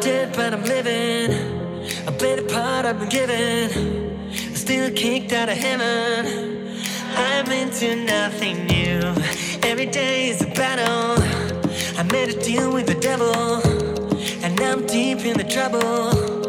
dead, but I'm living. A the part I've been given. Still kicked out of heaven. I'm into nothing new. Every day is a battle. I made a deal with the devil. And now I'm deep in the trouble.